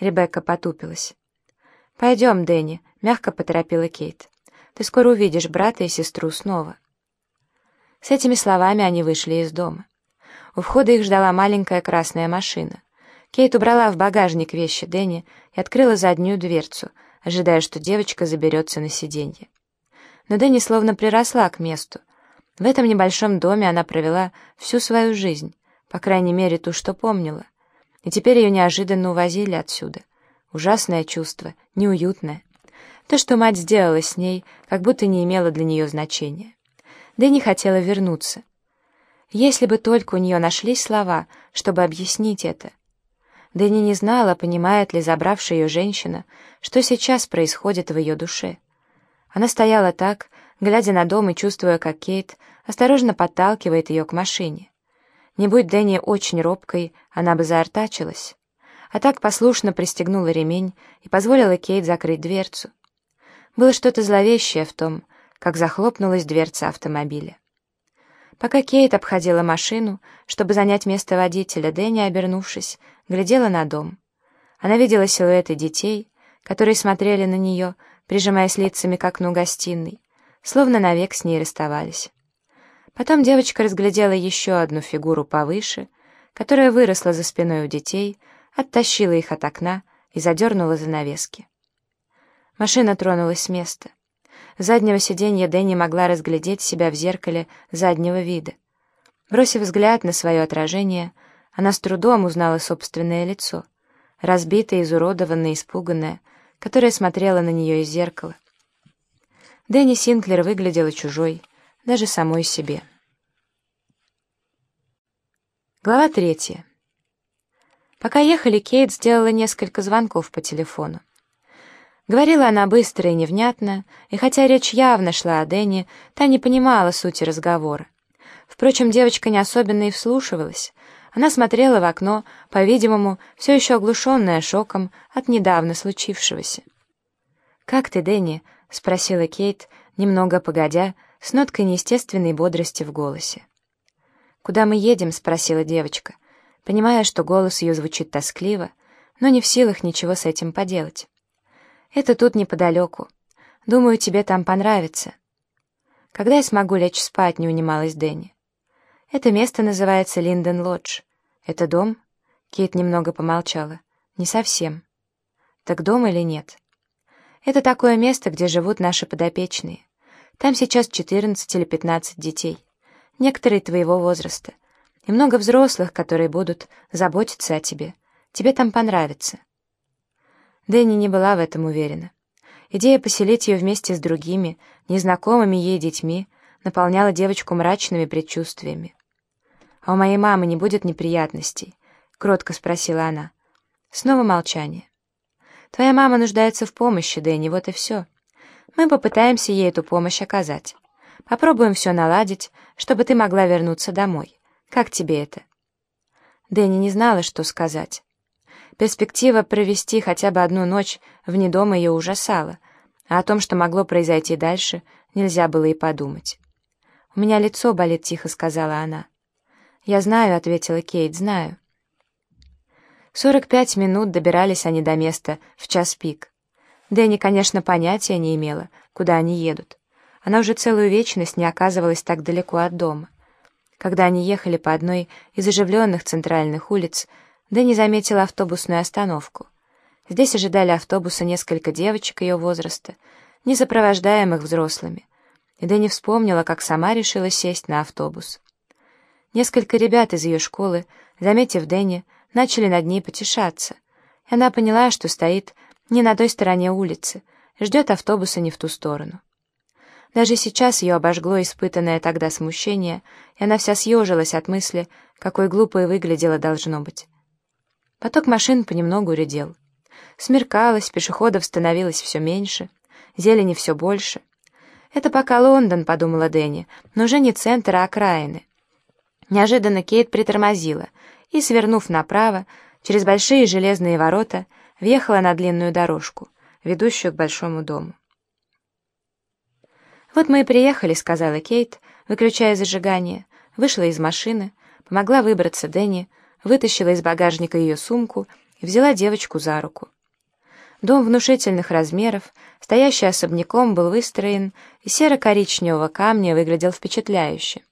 Ребекка потупилась. «Пойдем, Дэнни», — мягко поторопила Кейт. «Ты скоро увидишь брата и сестру снова». С этими словами они вышли из дома. У входа их ждала маленькая красная машина. Кейт убрала в багажник вещи Дэнни и открыла заднюю дверцу, ожидая, что девочка заберется на сиденье. Но Дэнни словно приросла к месту. В этом небольшом доме она провела всю свою жизнь, по крайней мере, ту, что помнила. И теперь ее неожиданно увозили отсюда. Ужасное чувство, неуютное. То, что мать сделала с ней, как будто не имело для нее значения. Дэнни хотела вернуться. Если бы только у нее нашлись слова, чтобы объяснить это. Дэнни не знала, понимает ли забравшая ее женщина, что сейчас происходит в ее душе. Она стояла так, глядя на дом и чувствуя, как Кейт осторожно подталкивает ее к машине. Не будь Дэнни очень робкой, она бы заортачилась. А так послушно пристегнула ремень и позволила Кейт закрыть дверцу. Было что-то зловещее в том, как захлопнулась дверца автомобиля. Пока Кейт обходила машину, чтобы занять место водителя, Дэнни, обернувшись, глядела на дом. Она видела силуэты детей, которые смотрели на нее, прижимаясь лицами к окну гостиной, словно навек с ней расставались. Потом девочка разглядела еще одну фигуру повыше, которая выросла за спиной у детей, оттащила их от окна и задернула занавески. Машина тронулась с места. С заднего сиденья Дэнни могла разглядеть себя в зеркале заднего вида. Бросив взгляд на свое отражение, она с трудом узнала собственное лицо, разбитое, изуродованное, испуганное, которое смотрело на нее из зеркала. Дэнни Синклер выглядела чужой, даже самой себе. Глава третья. Пока ехали, Кейт сделала несколько звонков по телефону. Говорила она быстро и невнятно, и хотя речь явно шла о Дэнни, та не понимала сути разговора. Впрочем, девочка не особенно и вслушивалась. Она смотрела в окно, по-видимому, все еще оглушенная шоком от недавно случившегося. «Как ты, Дэнни?» — спросила Кейт, немного погодя, с ноткой неестественной бодрости в голосе. «Куда мы едем?» — спросила девочка, понимая, что голос ее звучит тоскливо, но не в силах ничего с этим поделать. Это тут неподалеку. Думаю, тебе там понравится. Когда я смогу лечь спать, не унималась Дэнни. Это место называется Линден Лодж. Это дом? Кейт немного помолчала. Не совсем. Так дом или нет? Это такое место, где живут наши подопечные. Там сейчас 14 или 15 детей. Некоторые твоего возраста. И много взрослых, которые будут заботиться о тебе. Тебе там понравится. Дэнни не была в этом уверена. Идея поселить ее вместе с другими, незнакомыми ей детьми, наполняла девочку мрачными предчувствиями. «А у моей мамы не будет неприятностей?» — кротко спросила она. Снова молчание. «Твоя мама нуждается в помощи, Дэнни, вот и все. Мы попытаемся ей эту помощь оказать. Попробуем все наладить, чтобы ты могла вернуться домой. Как тебе это?» Дэнни не знала, что сказать. Перспектива провести хотя бы одну ночь вне дома ее ужасала, а о том, что могло произойти дальше, нельзя было и подумать. «У меня лицо болит», — тихо сказала она. «Я знаю», — ответила Кейт, — «знаю». Сорок пять минут добирались они до места в час пик. Дэнни, конечно, понятия не имела, куда они едут. Она уже целую вечность не оказывалась так далеко от дома. Когда они ехали по одной из оживленных центральных улиц, Дэнни заметила автобусную остановку. Здесь ожидали автобуса несколько девочек ее возраста, не сопровождаемых взрослыми. И Дэнни вспомнила, как сама решила сесть на автобус. Несколько ребят из ее школы, заметив Дэнни, начали над ней потешаться, и она поняла, что стоит не на той стороне улицы, ждет автобуса не в ту сторону. Даже сейчас ее обожгло испытанное тогда смущение, и она вся съежилась от мысли, какой глупой выглядела должно быть. Поток машин понемногу редел. Смеркалось, пешеходов становилось все меньше, зелени все больше. «Это пока Лондон», — подумала Дэнни, — «но уже не центр, а окраины». Неожиданно Кейт притормозила и, свернув направо, через большие железные ворота, въехала на длинную дорожку, ведущую к большому дому. «Вот мы и приехали», — сказала Кейт, выключая зажигание, вышла из машины, помогла выбраться Дэнни, вытащила из багажника ее сумку и взяла девочку за руку. Дом внушительных размеров, стоящий особняком, был выстроен из серо-коричневого камня выглядел впечатляюще.